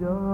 जा